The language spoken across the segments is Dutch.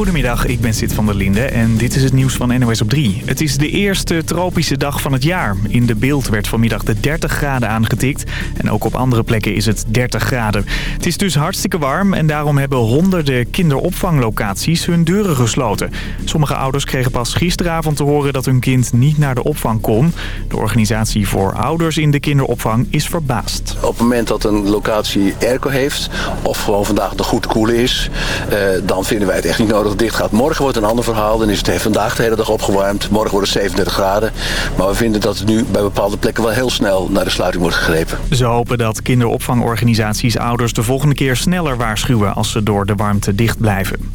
Goedemiddag, ik ben Sid van der Linde en dit is het nieuws van NOS op 3. Het is de eerste tropische dag van het jaar. In de beeld werd vanmiddag de 30 graden aangetikt. En ook op andere plekken is het 30 graden. Het is dus hartstikke warm en daarom hebben honderden kinderopvanglocaties hun deuren gesloten. Sommige ouders kregen pas gisteravond te horen dat hun kind niet naar de opvang kon. De organisatie voor ouders in de kinderopvang is verbaasd. Op het moment dat een locatie airco heeft of gewoon vandaag nog goed koelen is, eh, dan vinden wij het echt niet nodig dat dicht gaat. Morgen wordt een ander verhaal, dan is het vandaag de hele dag opgewarmd. Morgen wordt het 37 graden. Maar we vinden dat het nu bij bepaalde plekken wel heel snel naar de sluiting wordt gegrepen. Ze hopen dat kinderopvangorganisaties ouders de volgende keer sneller waarschuwen als ze door de warmte dicht blijven.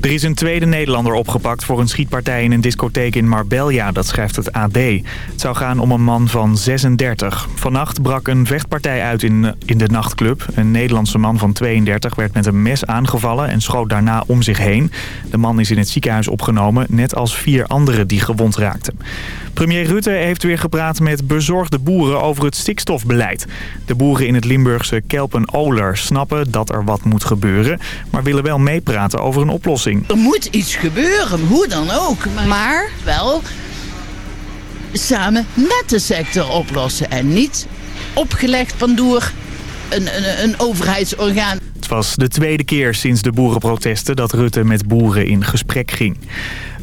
Er is een tweede Nederlander opgepakt voor een schietpartij in een discotheek in Marbella, dat schrijft het AD. Het zou gaan om een man van 36. Vannacht brak een vechtpartij uit in, in de nachtclub. Een Nederlandse man van 32 werd met een mes aangevallen en schoot daarna om zich heen. De man is in het ziekenhuis opgenomen, net als vier anderen die gewond raakten. Premier Rutte heeft weer gepraat met bezorgde boeren over het stikstofbeleid. De boeren in het Limburgse Kelpen-Oler snappen dat er wat moet gebeuren... maar willen wel meepraten over een oplossing. Er moet iets gebeuren, hoe dan ook. Maar wel samen met de sector oplossen en niet opgelegd door een, een, een overheidsorgaan. Het was de tweede keer sinds de boerenprotesten dat Rutte met boeren in gesprek ging.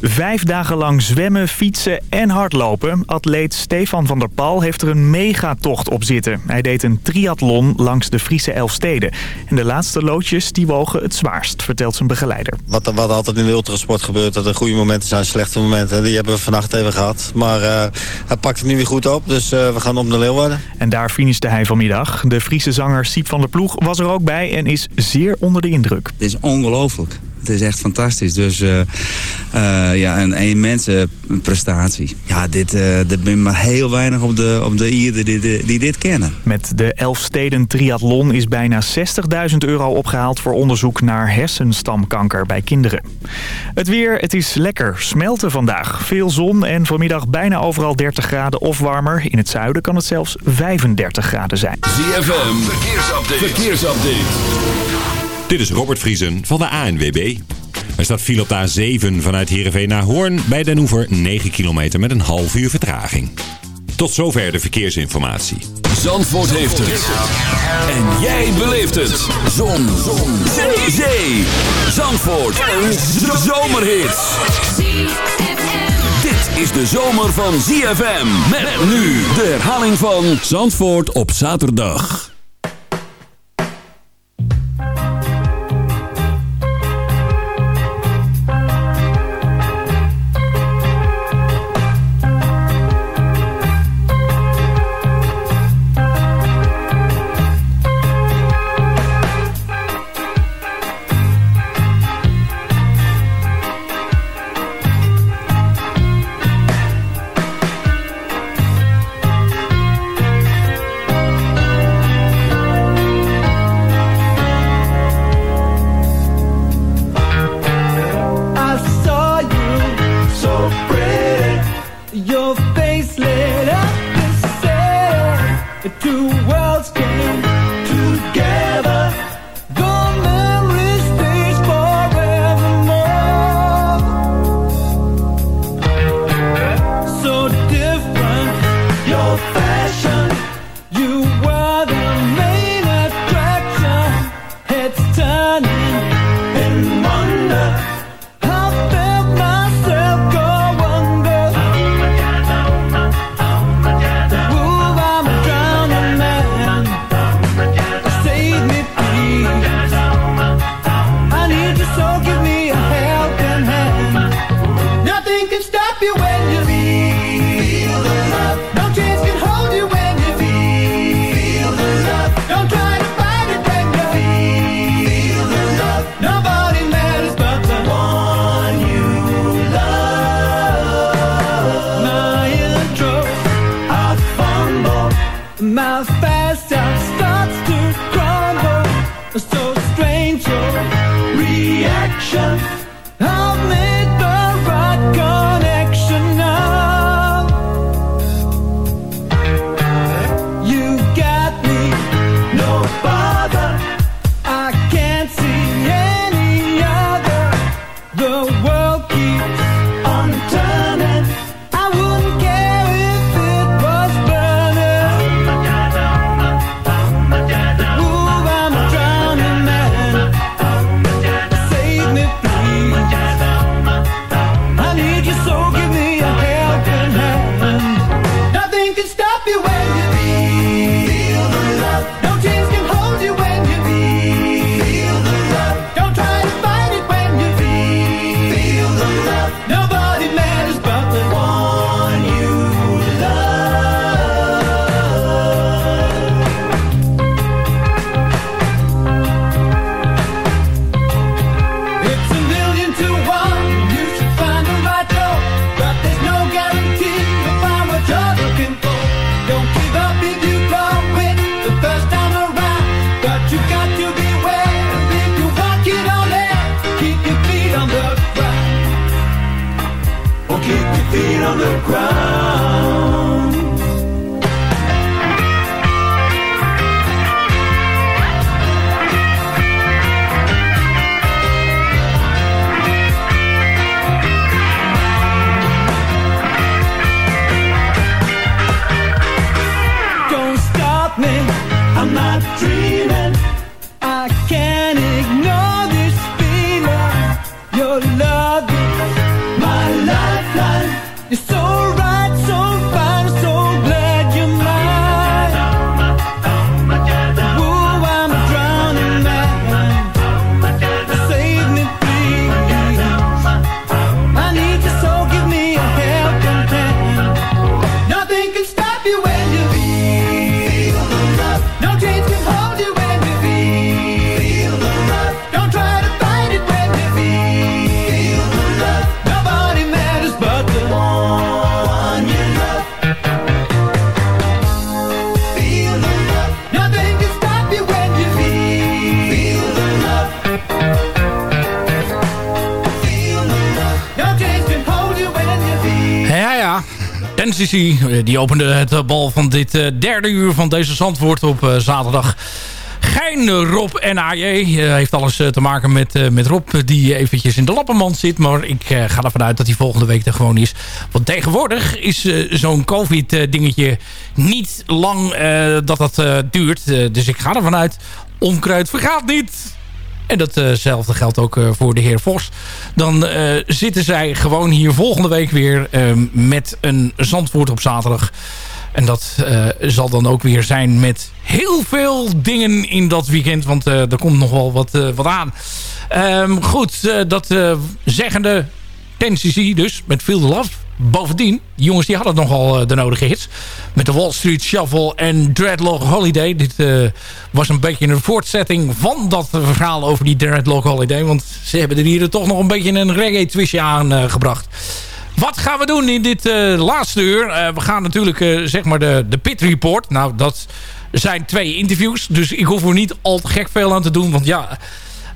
Vijf dagen lang zwemmen, fietsen en hardlopen. Atleet Stefan van der Pal heeft er een megatocht op zitten. Hij deed een triathlon langs de Friese Elfsteden. En de laatste loodjes die wogen het zwaarst, vertelt zijn begeleider. Wat, wat altijd in de ultrasport gebeurt, dat er goede momenten zijn, slechte momenten. Die hebben we vannacht even gehad. Maar uh, hij pakt het nu weer goed op, dus uh, we gaan op de Leeuwarden. En daar finishte hij vanmiddag. De Friese zanger Siep van der Ploeg was er ook bij en is zeer onder de indruk. Het is ongelooflijk. Het is echt fantastisch. Dus uh, uh, ja, een immense prestatie. Ja, dit, uh, er zijn maar heel weinig op de, op de Ierden die, die, die, dit kennen. Met de Elfsteden Triathlon is bijna 60.000 euro opgehaald... voor onderzoek naar hersenstamkanker bij kinderen. Het weer, het is lekker smelten vandaag. Veel zon en vanmiddag bijna overal 30 graden of warmer. In het zuiden kan het zelfs 35 graden zijn. ZFM, verkeersupdate. verkeersupdate. Dit is Robert Vriesen van de ANWB. Er staat file op de A7 vanuit Heerenveen naar Hoorn bij Den Hoever 9 kilometer met een half uur vertraging. Tot zover de verkeersinformatie. Zandvoort heeft het. En jij beleeft het. Zon. Zon. Zee. Zee. Zandvoort. Een zomerhit. Dit is de zomer van ZFM. Met nu de herhaling van Zandvoort op zaterdag. Eh, die opende het eh, bal van dit eh, derde uur van deze Zandvoort op zaterdag. Gein Rob en AJ heeft alles te maken met, met Rob die eventjes in de lappenmand zit. Maar ik ga ervan uit dat hij volgende week er gewoon is. Want tegenwoordig is zo'n covid dingetje niet lang dat dat duurt. dus ik ga ervan uit, onkruid vergaat niet. En datzelfde geldt ook voor de heer Vos. Dan zitten zij gewoon hier volgende week weer met een Zandvoort op zaterdag. En dat zal dan ook weer zijn met heel veel dingen in dat weekend. Want er komt nog wel wat, wat aan. goed, dat zeggende... NCC dus, met Feel the Love bovendien, die jongens die hadden nogal uh, de nodige hits. Met de Wall Street Shuffle en Dreadlock Holiday. Dit uh, was een beetje een voortzetting van dat verhaal over die Dreadlock Holiday. Want ze hebben er hier toch nog een beetje een reggae twistje aan uh, gebracht. Wat gaan we doen in dit laatste uur? we gaan natuurlijk zeg maar de, de Pit Report. Nou, dat zijn twee interviews. Dus ik hoef er niet al te gek veel aan te doen. Want ja,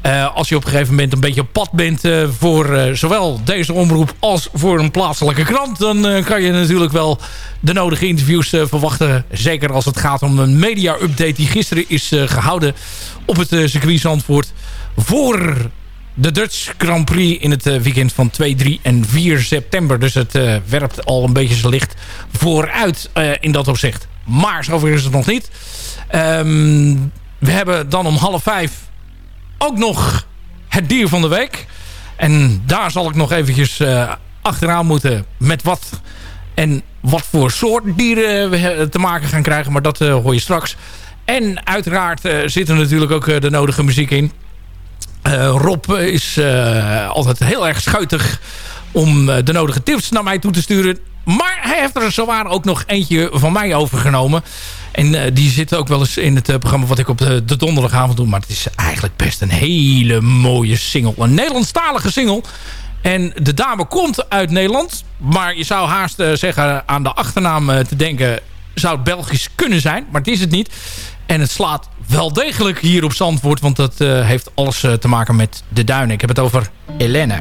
uh, als je op een gegeven moment een beetje op pad bent uh, voor uh, zowel deze omroep als voor een plaatselijke krant... dan kan je natuurlijk wel de nodige interviews verwachten. Zeker als het gaat om een media-update die gisteren is gehouden op het circuit Zandvoort... voor de Dutch Grand Prix in het weekend van 2, 3 en 4 september. Dus het werpt al een beetje zijn licht vooruit in dat opzicht. Maar zover is het nog niet. Um, we hebben dan om half vijf ook nog het dier van de week. En daar zal ik nog eventjes uh, achteraan moeten met wat en wat voor soort dieren we te maken gaan krijgen. Maar dat uh, hoor je straks. En uiteraard uh, zit er natuurlijk ook de nodige muziek in. Rob is altijd heel erg schuitig om de nodige tips naar mij toe te sturen. Maar hij heeft er zowaar ook nog eentje van mij overgenomen. En uh, die zit ook wel eens in het uh, programma wat ik op de, de, donderdagavond doe. Maar het is eigenlijk best een hele mooie single. Een Nederlandstalige single. En de dame komt uit Nederland. Maar je zou haast uh, zeggen aan de achternaam te denken... zou het Belgisch kunnen zijn. Maar het is het niet. En het slaat wel degelijk hier op Zandvoort. Want dat heeft alles te maken met de duinen. Ik heb het over Elena.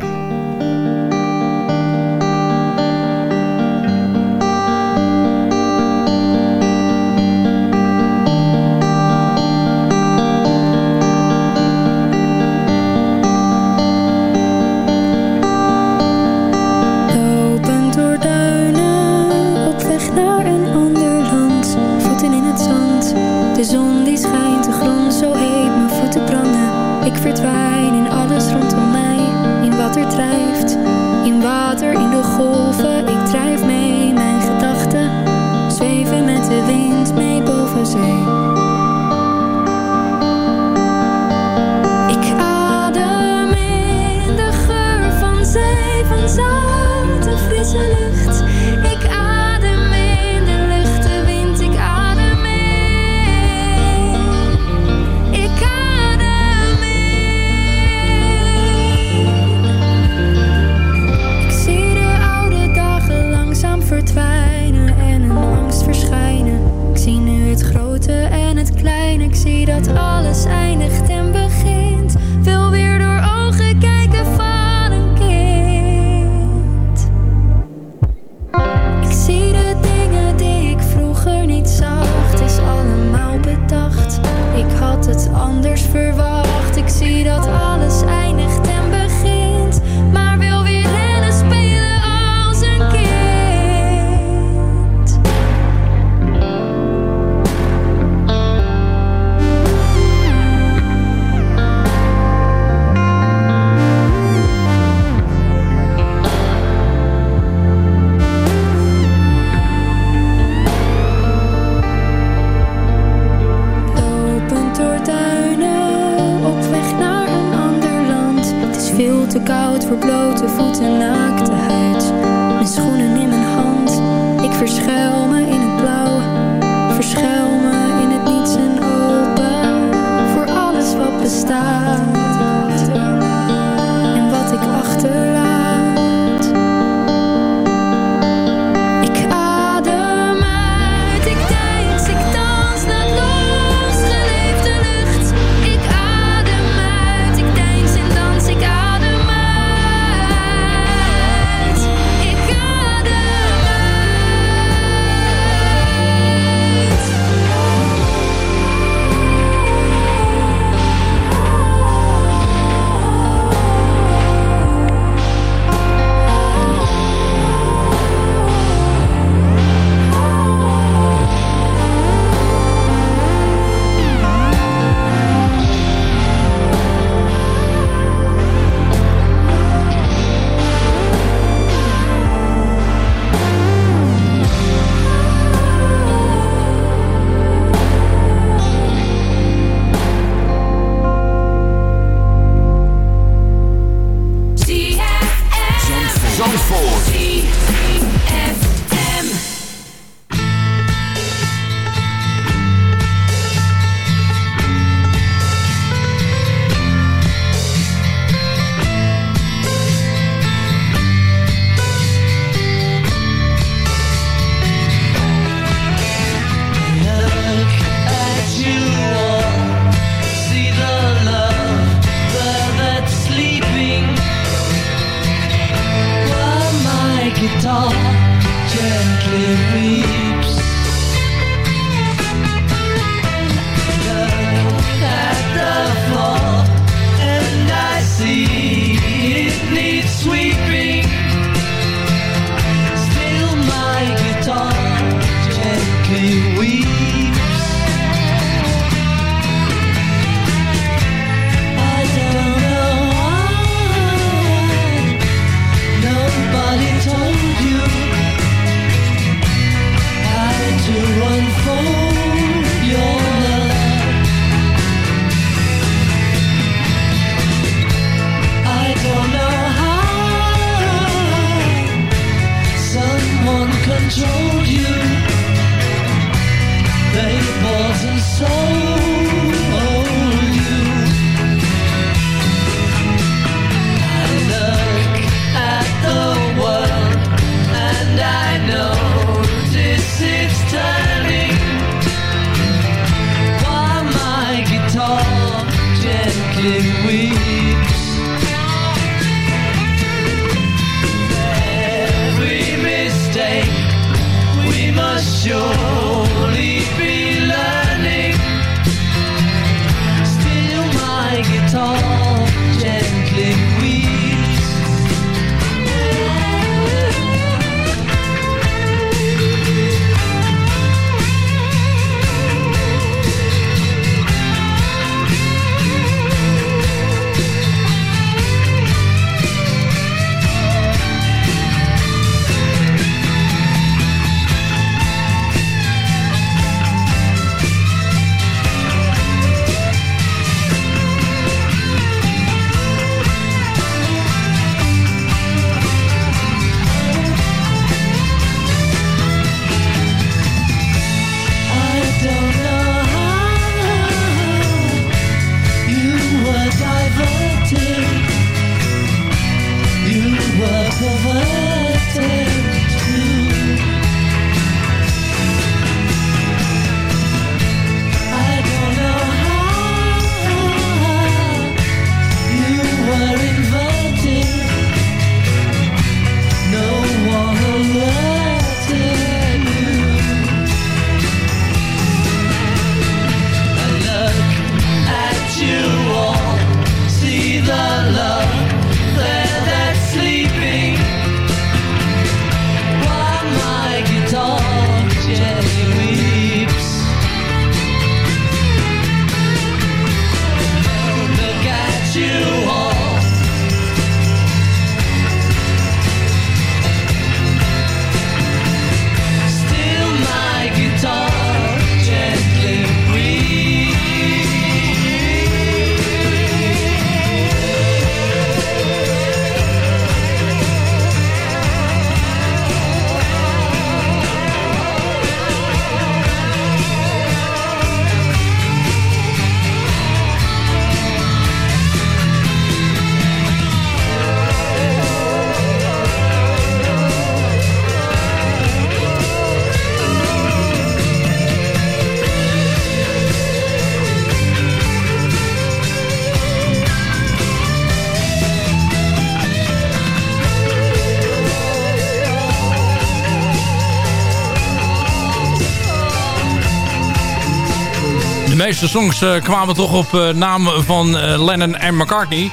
Meeste songs eh, kwamen toch op uh, naam van uh, Lennon en McCartney.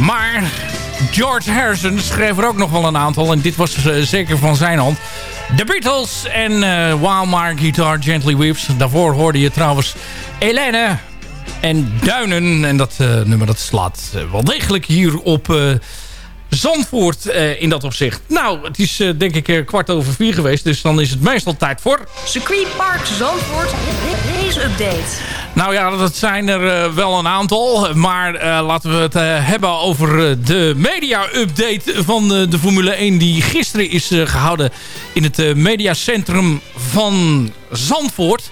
Maar George Harrison schreef er ook nog wel een aantal. En dit was zeker van zijn hand. The Beatles en My Guitar Gently Weeps. Daarvoor hoorde je trouwens Helene en Duinen. En dat nummer dat slaat wel degelijk hier op Zandvoort uh, in dat opzicht. Nou, het is uh, denk ik uh, kwart over vier geweest. Dus dan is het meestal tijd voor... Circuit Park Zandvoort Race Update. Nou ja, dat zijn er wel een aantal. Maar laten we het hebben over de media-update van de Formule 1... die gisteren is gehouden in het mediacentrum van Zandvoort...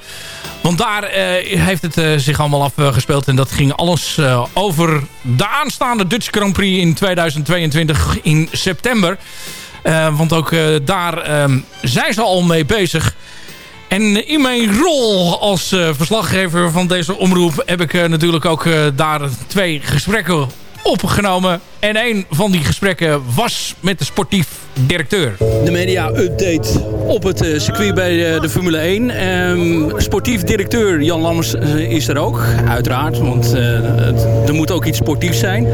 Want daar heeft het zich allemaal afgespeeld. En dat ging alles over de aanstaande Dutch Grand Prix in 2022 in september. want ook daar um, zijn ze al mee bezig. En in mijn rol als verslaggever van deze omroep... heb ik natuurlijk ook daar twee gesprekken opgenomen. En een van die gesprekken was met de sportief directeur. De media-update op het uh, circuit bij uh, de Formule 1. Um, sportief directeur Jan Lammers uh, is er ook, uiteraard. Want er moet ook iets sportiefs zijn.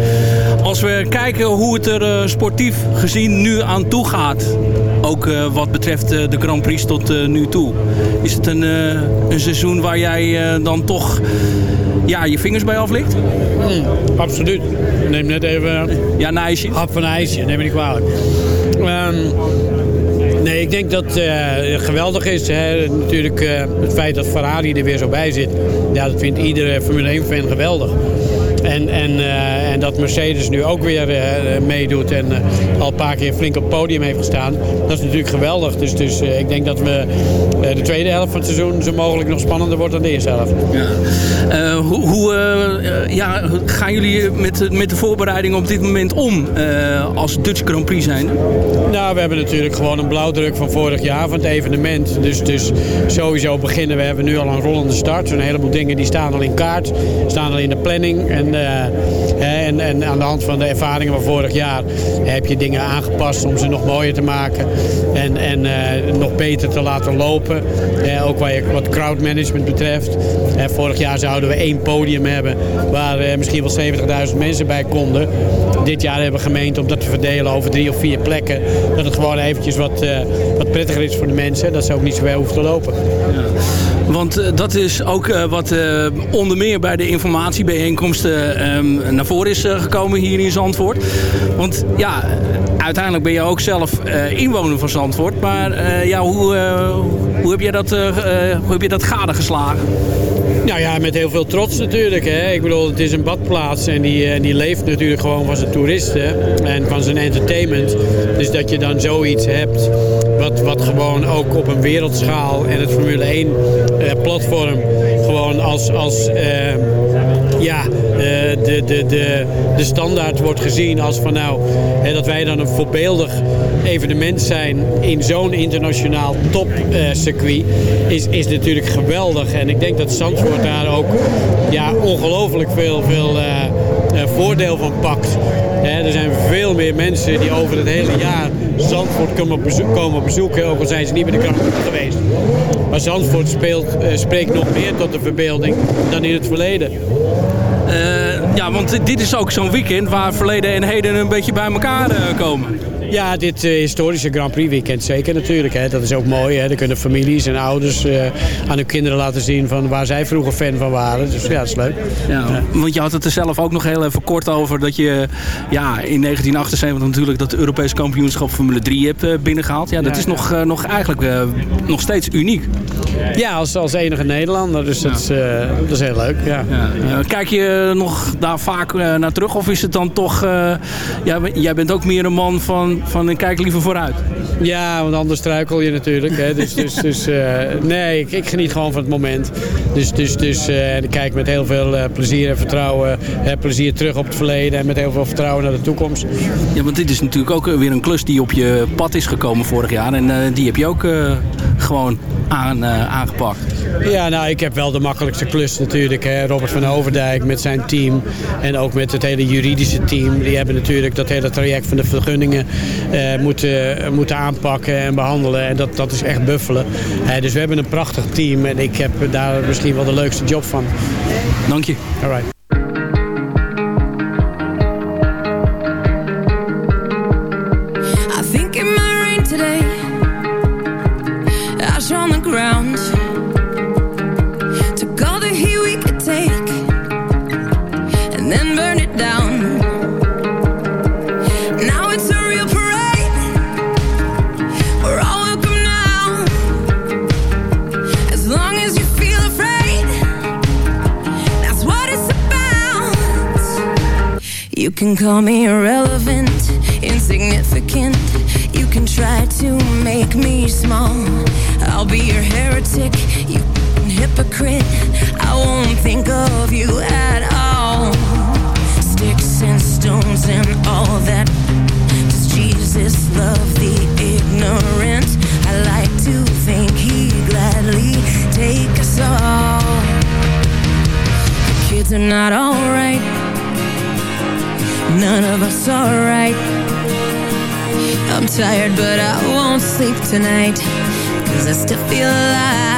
Als we kijken hoe het er sportief gezien nu aan toe gaat... ook wat betreft de Grand Prix tot nu toe... is het een, een seizoen waar jij dan toch ja, je vingers bij aflikt? Mm, absoluut. Neem net even... Ja, een ijsje. Hap van een ijsje, neem me niet kwalijk. Um, nee, ik denk dat het uh, geweldig is. Hè. Natuurlijk uh, het feit dat Ferrari er weer zo bij zit. Ja, dat vindt iedere Formule 1-fan geweldig. En, en, uh, en dat Mercedes nu ook weer uh, meedoet en uh, al een paar keer flink op het podium heeft gestaan. Dat is natuurlijk geweldig. Dus, dus ik denk dat we de tweede helft van het seizoen zo mogelijk nog spannender wordt dan de eerste helft. Ja. hoe hoe ja, gaan jullie met, met de voorbereiding op dit moment om als Dutch Grand Prix zijn? Nou, we hebben natuurlijk gewoon een blauwdruk van vorig jaar van het evenement. Dus, dus sowieso beginnen we. hebben nu al een rollende start. Een heleboel dingen die staan al in kaart, staan al in de planning. En en, en aan de hand van de ervaringen van vorig jaar heb je dingen aangepast om ze nog mooier te maken. En, en uh, nog beter te laten lopen. Ook wat crowdmanagement betreft. vorig jaar zouden we één podium hebben waar misschien wel 70.000 mensen bij konden. Dit jaar hebben we gemeend om dat te verdelen over drie of vier plekken. Dat het gewoon eventjes wat, wat prettiger is voor de mensen. Dat ze ook niet zo ver hoeven te lopen. Want uh, dat is ook uh, wat uh, onder meer bij de informatiebijeenkomsten um, naar voren is gekomen hier in Zandvoort. Want ja, uiteindelijk ben je ook zelf inwoner van Zandvoort. Maar ja, hoe, hoe, heb jij dat, hoe heb je dat gadegeslagen? Nou ja, met heel veel trots natuurlijk. Hè. Ik bedoel, het is een badplaats en die, die leeft natuurlijk gewoon van zijn toeristen en van zijn entertainment. Dus dat je dan zoiets hebt wat, wat gewoon ook op een wereldschaal en het Formule 1 uh, platform gewoon als, als uh, ja, uh, de, de, de, de standaard wordt gezien als van nou, dat wij dan een voorbeeldig evenement zijn in zo'n internationaal topcircuit is, is natuurlijk geweldig. En ik denk dat Zandvoort daar ook ja, ongelooflijk veel, veel voordeel van pakt. er zijn veel meer mensen die over het hele jaar Zandvoort komen, bezoek, komen bezoeken, ook al zijn ze niet bij de kracht geweest. Maar Zandvoort speelt, uh, spreekt nog meer tot de verbeelding dan in het verleden. Uh, ja, want dit is ook zo'n weekend waar verleden en heden een beetje bij elkaar uh, komen. Ja, dit uh, historische Grand Prix weekend zeker natuurlijk. Hè. Dat is ook mooi. Hè. Dan kunnen families en ouders uh, aan hun kinderen laten zien van waar zij vroeger fan van waren. Dus ja, dat is leuk. Ja, ja. Want je had het er zelf ook nog heel even kort over dat je ja, in 1978 natuurlijk dat Europees kampioenschap Formule 3 hebt uh, binnengehaald. Ja, dat ja, is nog, nog eigenlijk nog steeds uniek. Ja, als, als enige Nederlander. Dus dat, is, dat is heel leuk. Ja. Kijk je nog daar vaak naar terug? Of is het dan toch... ja, jij bent ook meer een man van van, kijk liever vooruit. Ja, want anders struikel je natuurlijk. Hè. Dus, dus, dus uh, nee, ik, ik, geniet gewoon van het moment. Dus, dus, dus uh, ik kijk met heel veel uh, plezier en vertrouwen. plezier terug op het verleden en met heel veel vertrouwen naar de toekomst. Ja, want dit is natuurlijk ook weer een klus die op je pad is gekomen vorig jaar. En die heb je ook gewoon aan, eh, aangepakt? Ja, nou, ik heb wel de makkelijkste klus natuurlijk. Hè. Robert van Overdijk met zijn team en ook met het hele juridische team. Die hebben natuurlijk dat hele traject van de vergunningen eh, moeten, moeten aanpakken en behandelen. En dat, dat is echt buffelen. Eh, dus we hebben een prachtig team en ik heb daar misschien wel de leukste job van. Dank je. All right. I think it might rain today. Took all the heat we could take and then burn it down. Now it's a real parade. We're all welcome now. As long as you feel afraid, that's what it's about. You can call me irrelevant, insignificant. You can try to make me small. Be your heretic, you hypocrite. I won't think of you at all. Sticks and stones and all that. Does Jesus love the ignorant? I like to think he gladly take us all. The kids are not alright. None of us are right. I'm tired, but I won't sleep tonight. Cause I still feel alive.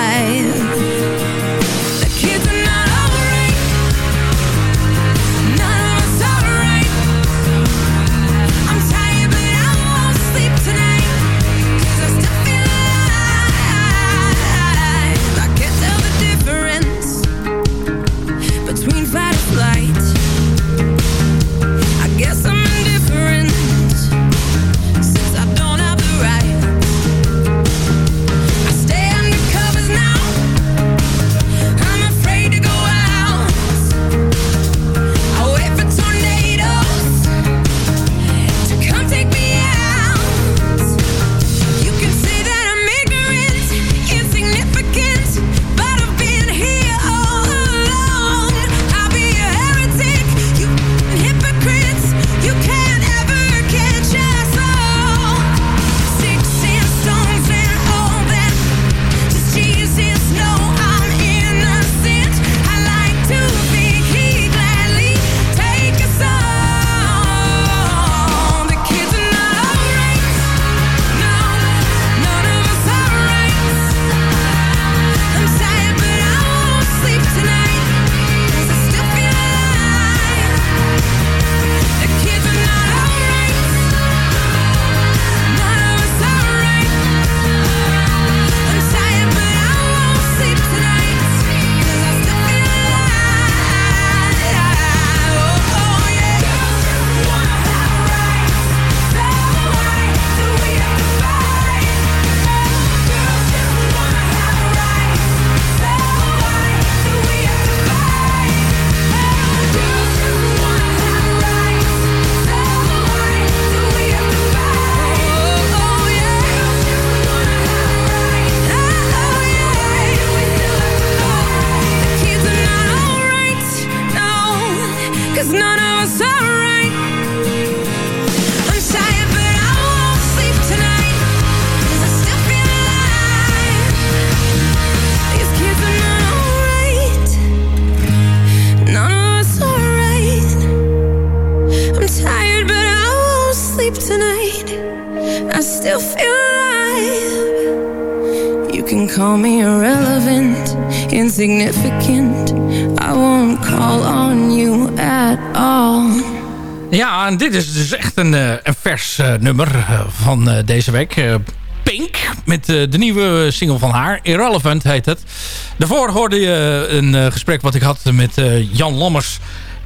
Nummer eh, van eh, deze week. Eh, Pink, met de nieuwe single van haar. Irrelevant heet het. Daarvoor hoorde je een gesprek wat ik had met Jan Lammers.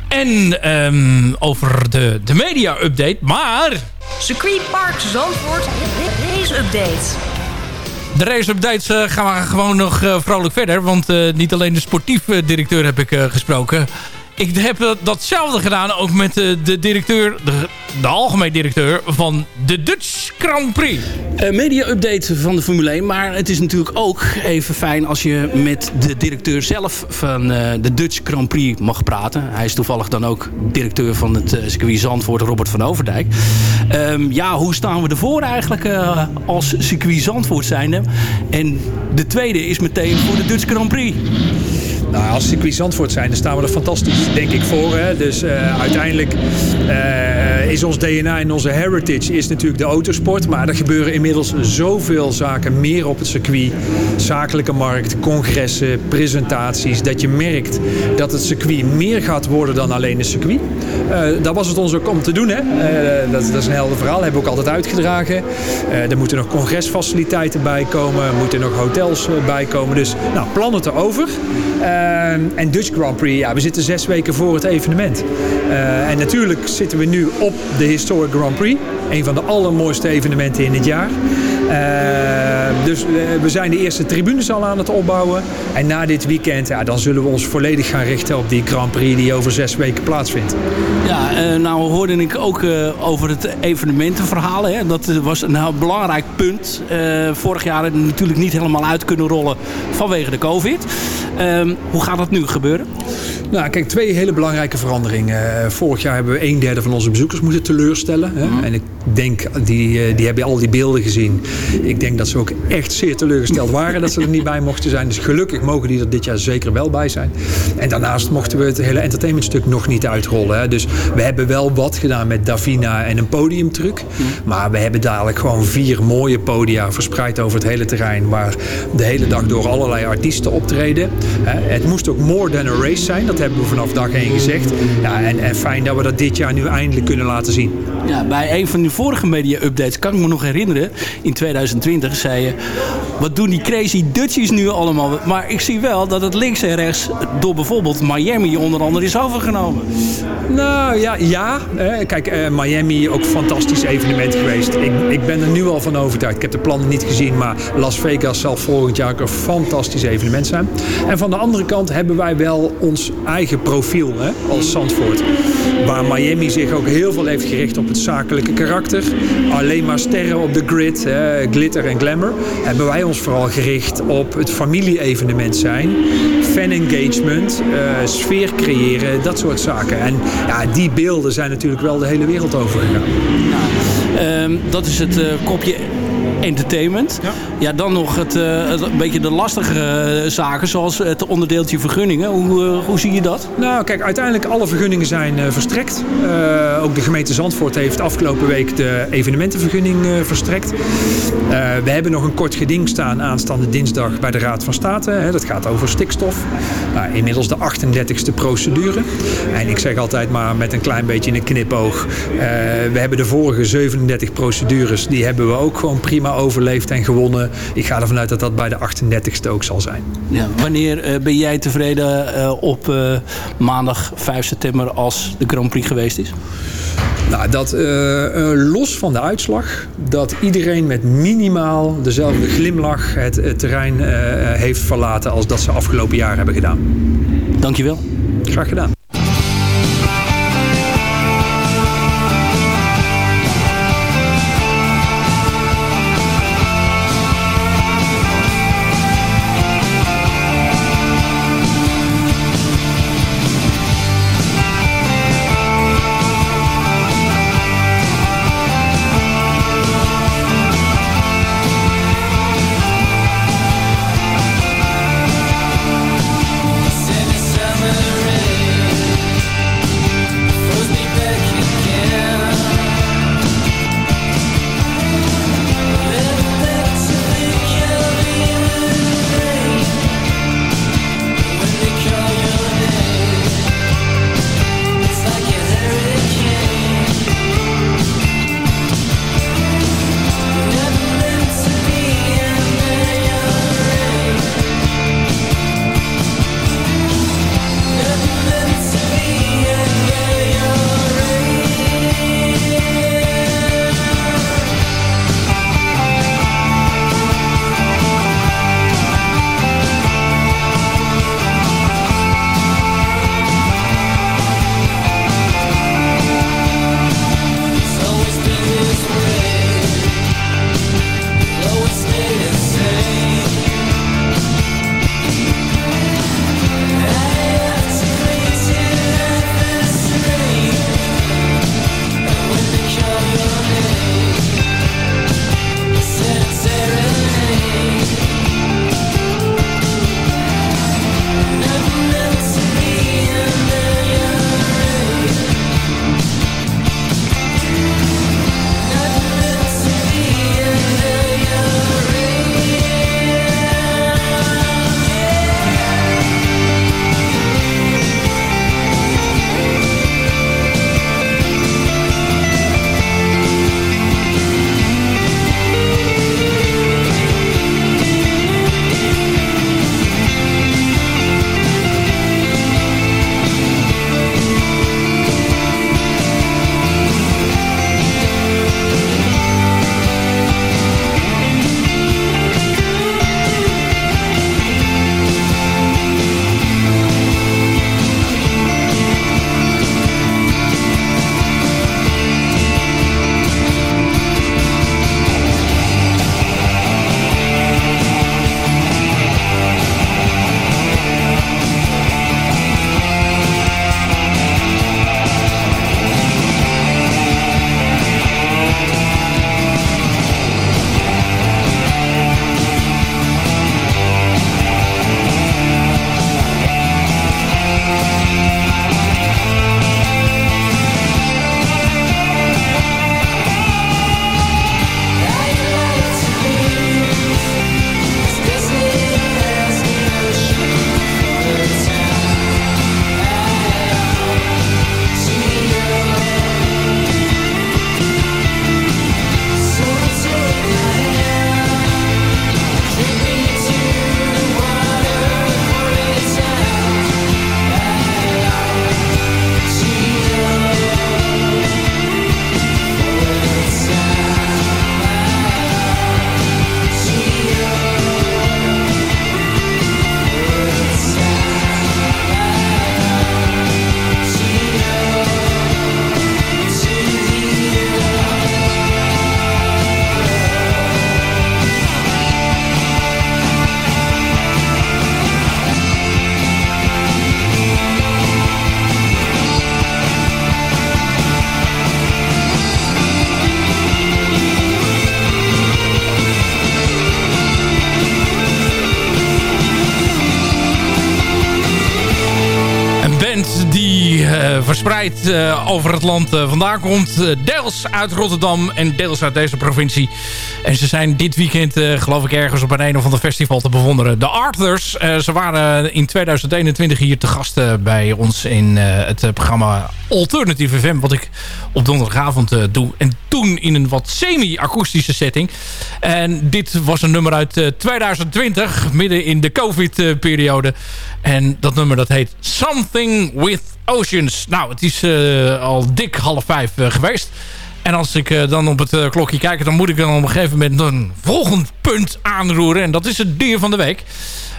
En ehm, over de, de media-update. Maar Circuit Park Zandvoort Race Update. de race-updates eh, gaan we gewoon nog eh, vrolijk verder. Want niet alleen de sportief directeur heb ik gesproken. Ik heb eh, datzelfde gedaan ook met eh, de directeur, de, de algemeen directeur van de Dutch Grand Prix. Eh, Media-update van de Formule 1. Maar het is natuurlijk ook even fijn als je met de directeur zelf van de Dutch Grand Prix mag praten. Hij is toevallig dan ook directeur van het eh, circuit Zandvoort, Robert van Overdijk. Ehm, ja, hoe staan we ervoor eigenlijk als circuit Zandvoort zijnde? En de tweede is meteen voor de Dutch Grand Prix. Nou, als circuit Zandvoort zijn, dan staan we er fantastisch, denk ik, voor. Hè? Dus eh, uiteindelijk eh, is ons DNA en onze heritage is natuurlijk de autosport. Maar er gebeuren inmiddels zoveel zaken meer op het circuit. Zakelijke markt, congressen, presentaties. Dat je merkt dat het circuit meer gaat worden dan alleen een circuit. Eh daar was het ons ook om te doen. Hè? Dat, dat is een helder verhaal, hebben we ook altijd uitgedragen. Er moeten nog congresfaciliteiten bij komen. Er moeten nog hotels bij komen. Dus nou, plannen te over. Eh, en Dutch Grand Prix, ja, we zitten zes weken voor het evenement. Eh, en natuurlijk zitten we nu op de Historic Grand Prix. Een van de allermooiste evenementen in het jaar. Eh, dus eh, we zijn de eerste tribunes al aan het opbouwen. En na dit weekend, ja, dan zullen we ons volledig gaan richten op die Grand Prix die over zes weken plaatsvindt. Ja, eh, nou hoorde ik ook over het evenementenverhaal. Hè. Dat was een heel belangrijk punt. Vorig jaar natuurlijk niet helemaal uit kunnen rollen vanwege de covid. Ehm, hoe gaat dat nu gebeuren? Nou, kijk, twee hele belangrijke veranderingen. Eh, vorig jaar hebben we een derde van onze bezoekers moeten teleurstellen. Hè? En ik denk, die, eh, die hebben al die beelden gezien. Ik denk dat ze ook echt zeer teleurgesteld waren dat ze er niet bij mochten zijn. Dus gelukkig mogen die er dit jaar zeker wel bij zijn. En daarnaast mochten we het hele entertainmentstuk nog niet uitrollen. Hè? Dus we hebben wel wat gedaan met Davina en een podiumtruc. Maar we hebben dadelijk gewoon vier mooie podia verspreid over het hele terrein. Waar de hele dag door allerlei artiesten optreden. Hè, Het moest ook more than a race zijn. Dat hebben we vanaf dag 1 gezegd. Ja, en, en fijn dat we dat dit jaar nu eindelijk kunnen laten zien. Ja, bij een van de vorige media-updates kan ik me nog herinneren. In 2020 zei je... Wat doen die crazy Dutchies nu allemaal? Maar ik zie wel dat het links en rechts door bijvoorbeeld Miami onder andere is overgenomen. Nou ja, ja. Kijk, eh, Miami ook een fantastisch evenement geweest. Ik, ik ben er nu al van overtuigd. Ik heb de plannen niet gezien, maar Las Vegas zal volgend jaar ook een fantastisch evenement zijn. En van de andere kant hebben wij wel ons eigen profiel hè, als Zandvoort. Waar Miami zich ook heel veel heeft gericht op het zakelijke karakter. Alleen maar sterren op de grid, hè, glitter en glamour. Hebben wij ons vooral gericht op het familie-evenement zijn. Fan engagement, eh, sfeer creëren, dat soort zaken. En ja, die beelden zijn natuurlijk wel de hele wereld over gegaan. Ehm, dat is het eh, kopje entertainment. Ja. Dan nog het, eh, een beetje de lastige eh, zaken, zoals het onderdeeltje vergunningen. Hoe, eh, hoe zie je dat? Nou, kijk, uiteindelijk alle vergunningen zijn verstrekt. Ook de gemeente Zandvoort heeft afgelopen week de evenementenvergunning verstrekt. We hebben nog een kort geding staan aanstaande dinsdag bij de Raad van State. Hè, dat gaat over stikstof. Nou, inmiddels de 38e procedure. En ik zeg altijd maar met een klein beetje een knipoog. we hebben de vorige 37 procedures, die hebben we ook gewoon prima overleefd en gewonnen. Ik ga ervan uit dat dat bij de 38e ook zal zijn. Ja, wanneer eh, ben jij tevreden eh, op eh, maandag 5 september als de Grand Prix geweest is? Nou, dat los van de uitslag, dat iedereen met minimaal dezelfde glimlach het, het terrein heeft verlaten als dat ze afgelopen jaar hebben gedaan. Dankjewel. Graag gedaan. Verspreid eh, over het land eh, vandaan komt. Eh, deels uit Rotterdam en deels uit deze provincie. En ze zijn dit weekend, eh, geloof ik, ergens op een een of ander festival te bewonderen. De Arthurs, eh, ze waren in 2021 hier te gast eh, bij ons in eh, het eh, programma Alternative FM. Wat ik op donderdagavond eh, doe. En toen in een wat semi-akoestische setting. En dit was een nummer uit eh, 2020, midden in de COVID-periode. En dat nummer dat heet Something with Oceans. Nou, het is eh, al dik half vijf eh, geweest. En als ik eh, dan op het eh, klokje kijk... dan moet ik dan op een gegeven moment een volgend punt aanroeren. En dat is het dier van de week.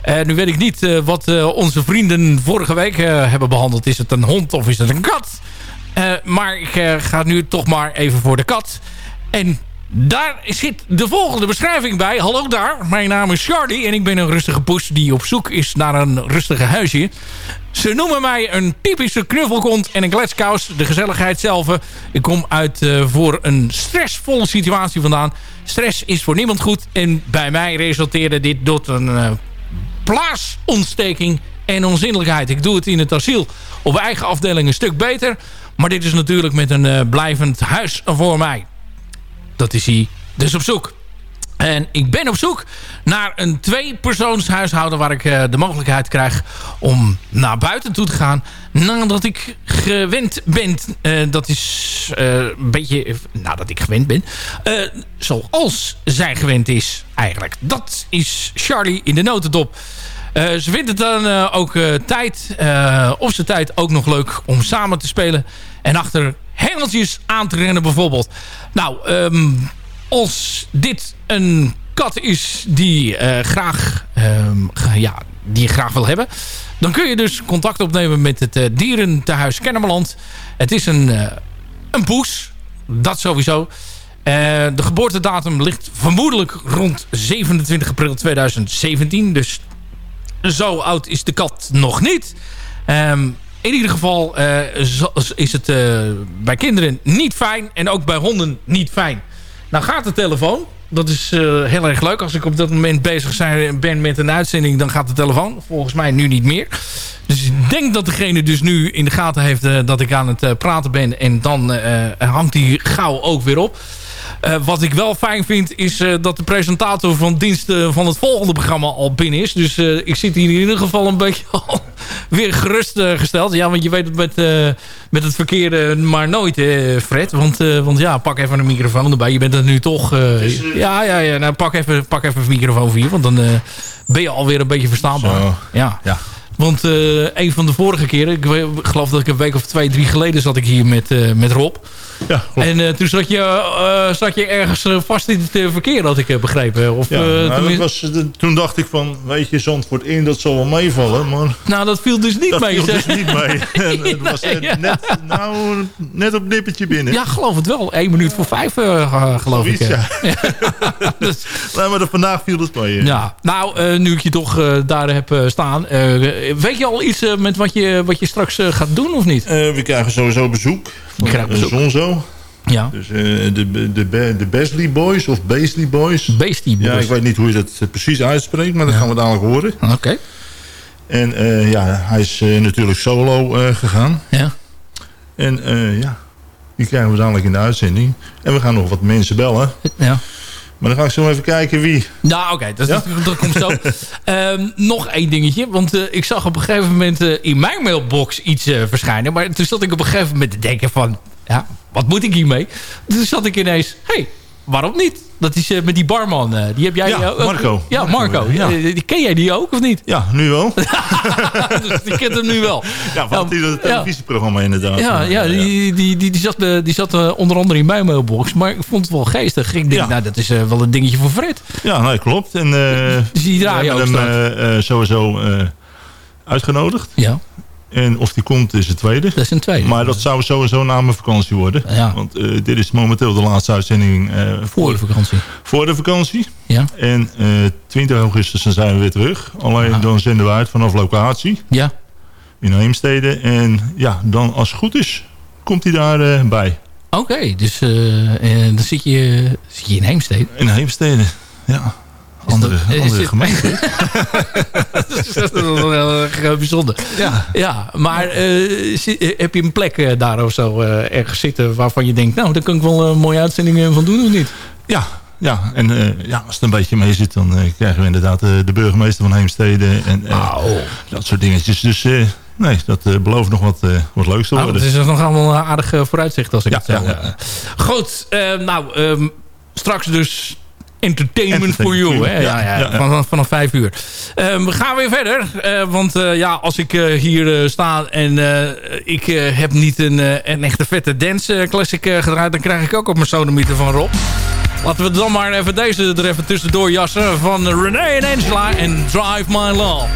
Eh, nu weet ik niet wat onze vrienden vorige week hebben behandeld. Is het een hond of is het een kat? Maar ik ga nu toch maar even voor de kat. En daar zit de volgende beschrijving bij. Hallo daar, mijn naam is Charlie en ik ben een rustige poes die op zoek is naar een rustige huisje. Ze noemen mij een typische knuffelkont en een kletskous. De gezelligheid zelf. Ik kom uit eh, voor een stressvolle situatie vandaan. Stress is voor niemand goed. En bij mij resulteerde dit tot een plaasontsteking en onzinnelijkheid. Ik doe het in het asiel op eigen afdeling een stuk beter. Maar dit is natuurlijk met een eh, blijvend huis voor mij. Dat is hij dus op zoek. En ik ben op zoek naar een tweepersoonshuishouden... waar ik eh, de mogelijkheid krijg om naar buiten toe te gaan... nadat ik gewend ben. Eh, dat is eh, een beetje... Nadat ik gewend ben. Zoals zij gewend is eigenlijk. Dat is Charlie in de notendop. Ze vindt het dan ook tijd, op zijn tijd ook nog leuk om samen te spelen. En achter hengeltjes aan te rennen bijvoorbeeld. Nou, ehm, als dit een kat is die, eh, graag, ehm, ja, die je graag wil hebben... dan kun je dus contact opnemen met het uh, dierentehuis Kennemerland. Het is een, eh, een poes, dat sowieso... De geboortedatum ligt vermoedelijk rond 27 april 2017. Dus zo oud is de kat nog niet. Ehm, in ieder geval eh, is het eh, bij kinderen niet fijn. En ook bij honden niet fijn. Nou gaat de telefoon. Dat is eh, heel erg leuk. Als ik op dat moment bezig zijn, ben met een uitzending... dan gaat de telefoon. Volgens mij nu niet meer. Dus ik denk dat degene dus nu in de gaten heeft... dat ik aan het praten ben. En dan hangt die gauw ook weer op. Eh, wat ik wel fijn vind is eh, dat de presentator van dienst eh, van het volgende programma al binnen is. Dus ik zit hier in ieder geval een beetje al weer gerustgesteld. gesteld. ja, want je weet het met, met het verkeer eh, maar nooit, Fred. Want, want ja, pak even een microfoon erbij. Je bent er nu toch... ja, ja, ja. Nou, pak even, pak even een microfoon voor je. Want dan ben je alweer een beetje verstaanbaar. Zo. Ja. Ja. Want eh, een van de vorige keren, ik geloof dat ik een week of twee, drie geleden zat ik hier met, eh, met Rob. Ja, En eh, toen zat je, zat je ergens vast in het verkeer, had ik begrepen. Of, Ja, nou, dat tenminste- was, toen dacht ik van, weet je, Zandvoort in, dat zal wel meevallen. Maar nou, dat viel dus niet dat mee. viel zeg. dus niet mee. En het was net, ja. net, nou, net op nippertje binnen. Ja, geloof het wel. 1 minuut voor vijf, geloof ik. Eh. ja. Nee, maar dat vandaag viel het mee. Ja, nou, nu ik je toch daar heb staan. Weet je al iets eh, met wat je, wat je straks eh, gaat doen of niet? Eh, we krijgen sowieso bezoek. We krijgen bezoek. Zon zo. Ja. Dus de, de, de, Besley Boys of Beasley Boys. Beastie Ja, Boys. ik weet niet hoe je dat precies uitspreekt, maar dat gaan we dadelijk horen. Oké. En ja, hij is natuurlijk solo gegaan. Ja. En ja, die krijgen we dadelijk in de uitzending. En we gaan nog wat mensen bellen. Ja. Maar dan ga ik zo even kijken wie. Nou, oké, dat, dat, dat komt zo. Ehm, nog één dingetje, want eh, ik zag op een gegeven moment eh, in mijn mailbox iets eh, verschijnen. Maar toen zat ik op een gegeven moment te denken van, ja, wat moet ik hiermee? Toen zat ik ineens, hé, hey, waarom niet? Dat is eh, met die barman, eh, die heb jij... Ja, ook- Marco. Ja, Marco, ja. Eh, die, ken jij die ook, of niet? Ja, nu wel. dus die kent hem nu wel. Ja, van het ja. televisieprogramma inderdaad. Ja, ja, die, die, die, die zat, die zat onder andere in mijn mailbox. Maar ik vond het wel geestig. Ik denk, nou, dat is wel een dingetje voor Fred. Ja, nee, klopt. En, Dus die draai je ook hem sowieso uitgenodigd. Ja, En of die komt is het tweede. dat is een tweede. Maar dat zou sowieso na mijn vakantie worden. Ja. Want eh, dit is momenteel de laatste uitzending eh, voor voor, de vakantie. voor de vakantie. Ja. En eh 20 augustus dan zijn we weer terug. Alleen Ja. dan zenden we uit vanaf locatie Ja. in Heemstede. En ja, dan als het goed is, komt hij daarbij. bij Oké, dus dan zit je, zit je in Heemstede. in Heemstede, ja. Andere, andere gemeente. dat is wel heel erg eh, bijzonder. Ja. ja maar eh, eh, heb je een plek daar of zo eh, ergens zitten... waarvan je denkt, nou, daar kan ik wel een mooie uitzending van doen of niet? Ja, ja. en ja, als het een beetje mee zit, dan krijgen we inderdaad de burgemeester van Heemstede en dat soort dingetjes. Dus nee, dat belooft nog wat, wat leuks te Nou, worden. het is nog allemaal een aardig vooruitzicht als ik Ja, het zo... ja, ja. Goed, nou, ehm, straks dus entertainment for you. Hè? Ja, ja. Vanaf, vanaf vijf uur. Ehm, we gaan weer verder. eh, want eh, ja, als ik eh, hier sta en ik heb niet een, een echte vette dance classic gedraaid... dan krijg ik ook op mijn sodomieter van Rob. Laten we dan maar even deze er even tussendoor jassen van René en Angela en Drive My Love.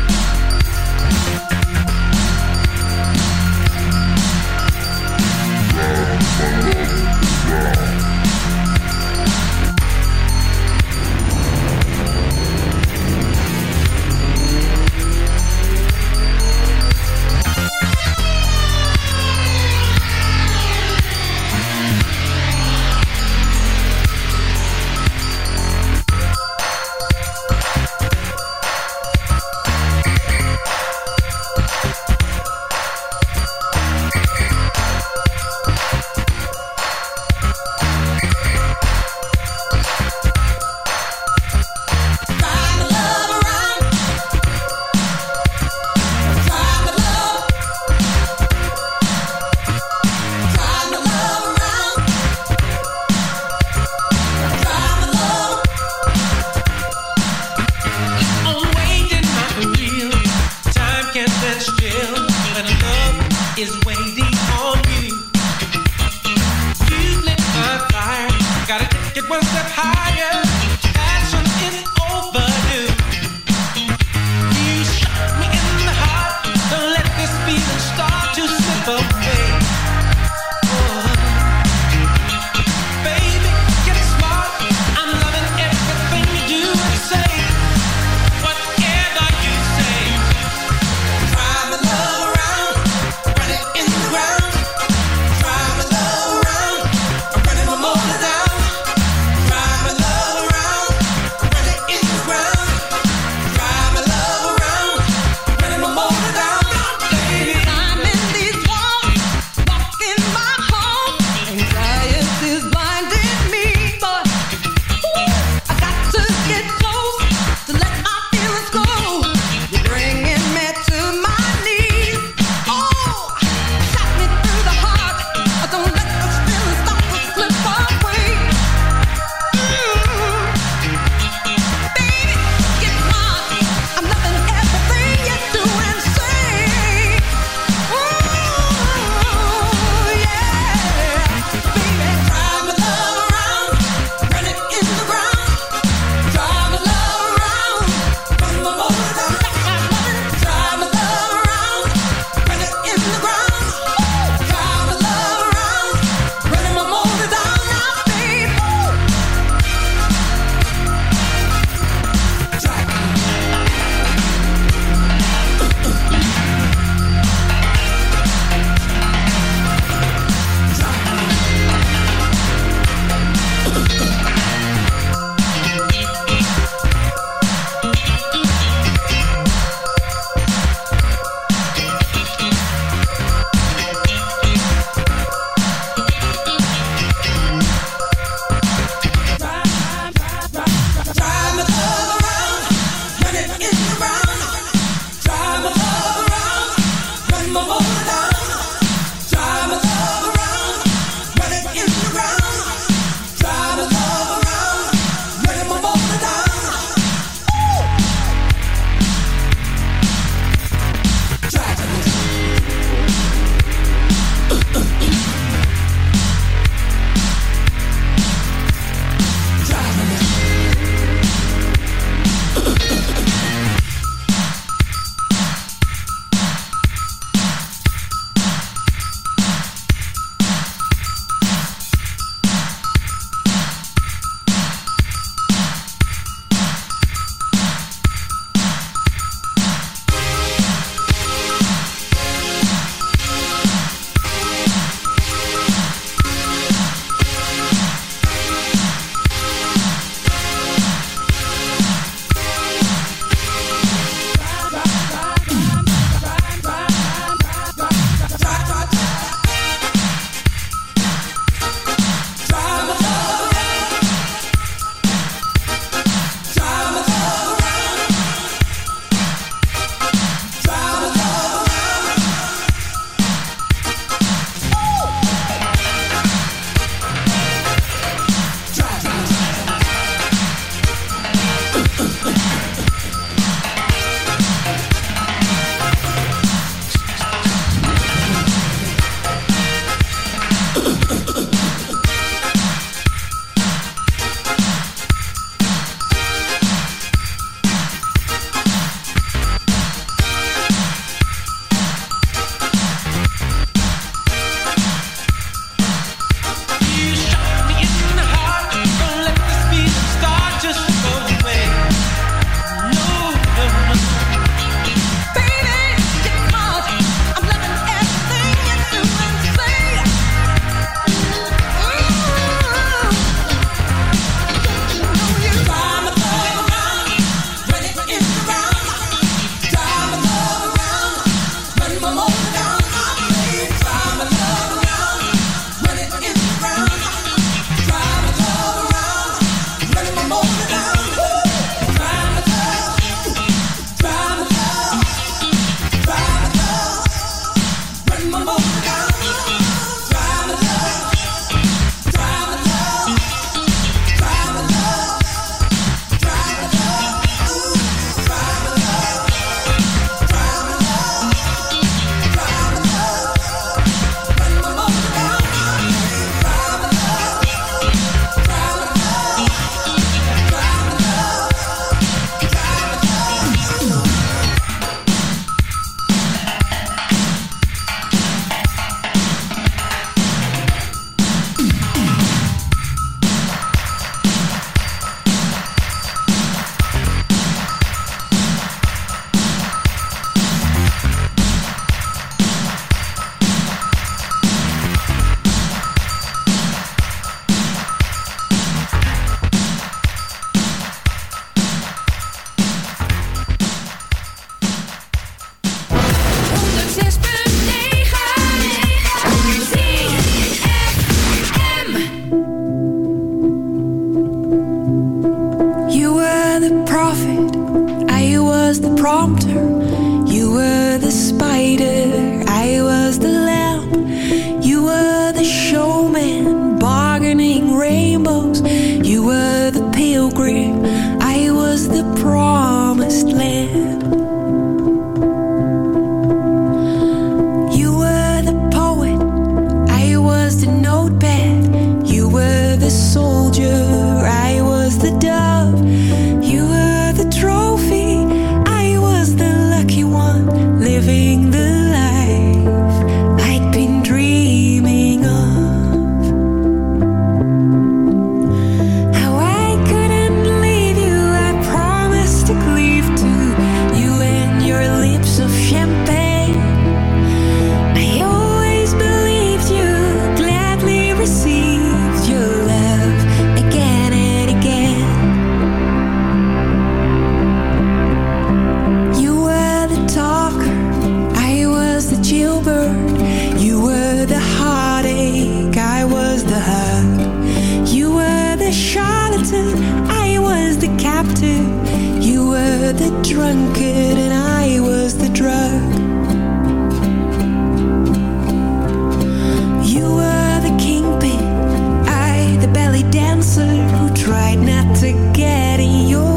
not to get in your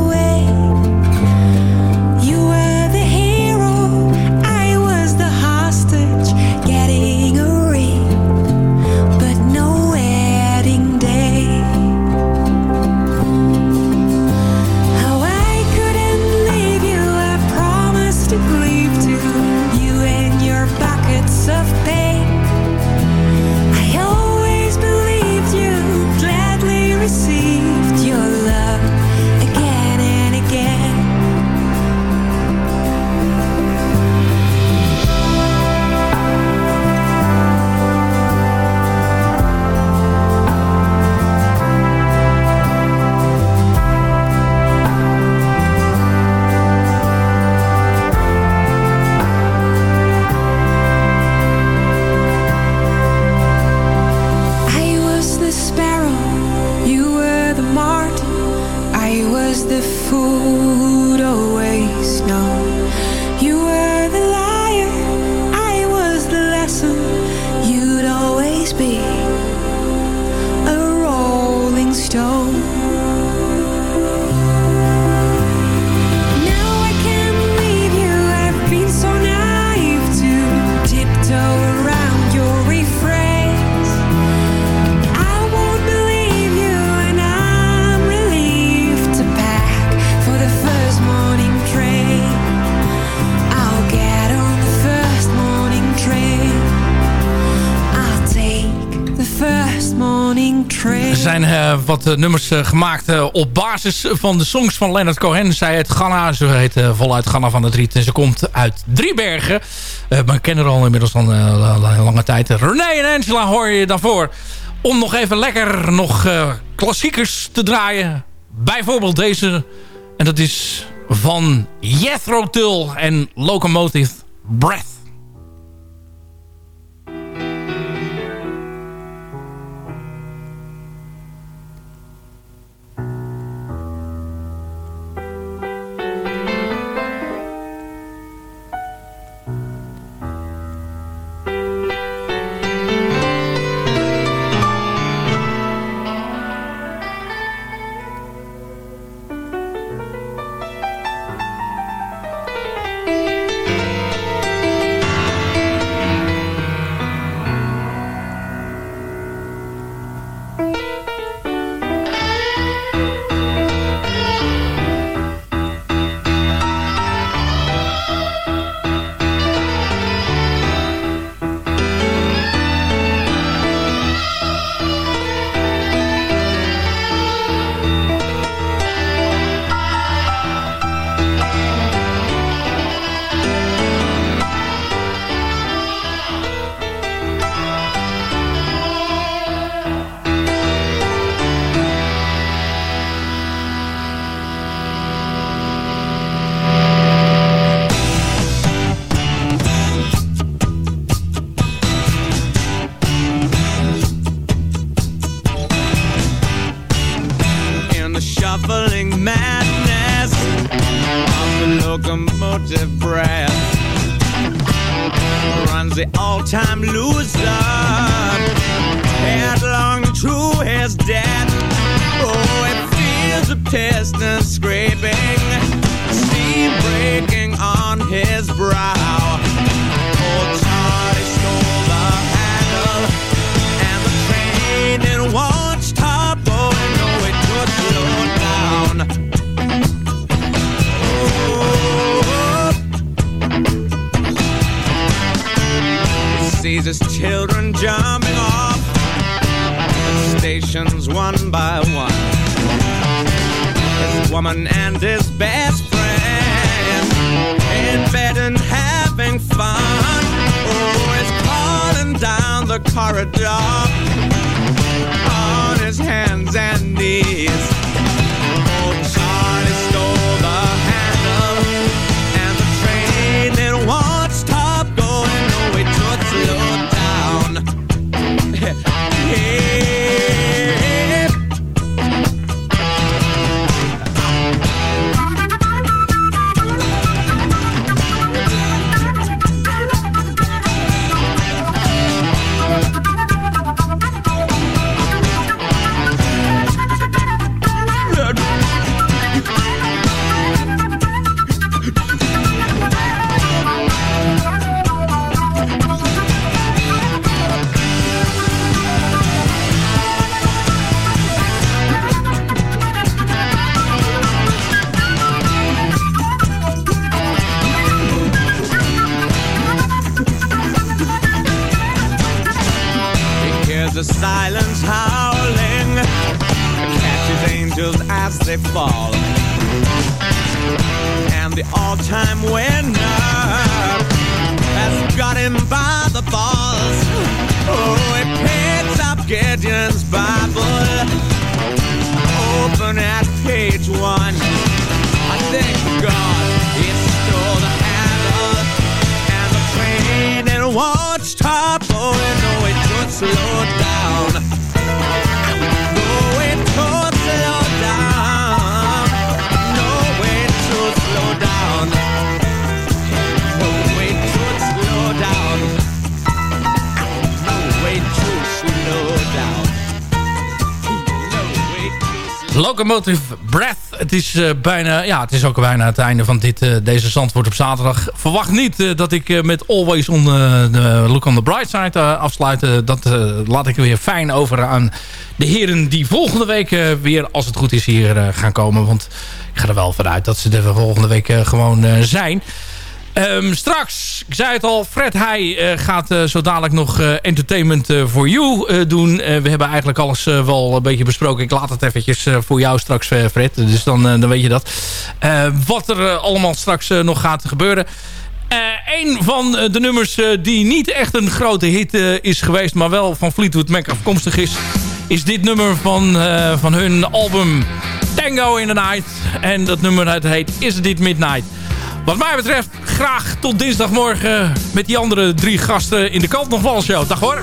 Eh, nummers eh, gemaakt eh, op basis van de songs van Leonard Cohen. Zij het Ghana, ze heet voluit Ghana van het Riet. En ze komt uit Driebergen. maar kennen er al inmiddels al lange tijd. René en Angela hoor je daarvoor. Om nog even lekker nog klassiekers te draaien. Bijvoorbeeld deze. En dat is van Jethro Tull en Locomotive Breath. The scraping, steam breaking on his brow. Old Charlie stole the handle, and the train oh, it won't stop going. No, it could slow down. He sees his children jumping off the stations one by one. Woman and his best friend in bed and having fun. Oh, he's crawling down the corridor on his hands and knees. By the balls. Oh, he picks up Gideon's Bible, open at page one. I thank God he stole the handle and the train it won't stop. Oh, no, it could slow Locomotive Breath. Het is eh, bijna, ja, het is ook bijna het einde van dit, eh, deze Zandvoort op zaterdag. Verwacht niet eh, dat ik met Always on the, Look on the Bright Side afsluit. Dat laat ik weer fijn over aan de heren die volgende week weer, als het goed is, hier gaan komen. Want ik ga er wel vanuit dat ze er volgende week gewoon zijn. Ehm, straks, ik zei het al, Fred Heij eh, gaat eh, zo dadelijk nog eh, Entertainment for You doen. We hebben eigenlijk alles wel een beetje besproken. Ik laat het eventjes voor jou straks, Fred. Dus dan, dan weet je dat. Eh, wat er allemaal straks nog gaat gebeuren. Een van de nummers die niet echt een grote hit is geweest... maar wel van Fleetwood Mac afkomstig is... is dit nummer van, van hun album Tango in the Night. En dat nummer het heet Is It Midnight. Wat mij betreft graag tot dinsdagmorgen met die andere drie gasten in de kant nog wel show. Dag hoor.